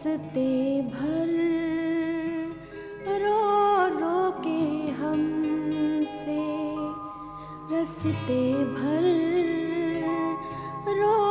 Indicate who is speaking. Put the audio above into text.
Speaker 1: راستے بھر رو رو کے ہم سے رستے بھر رو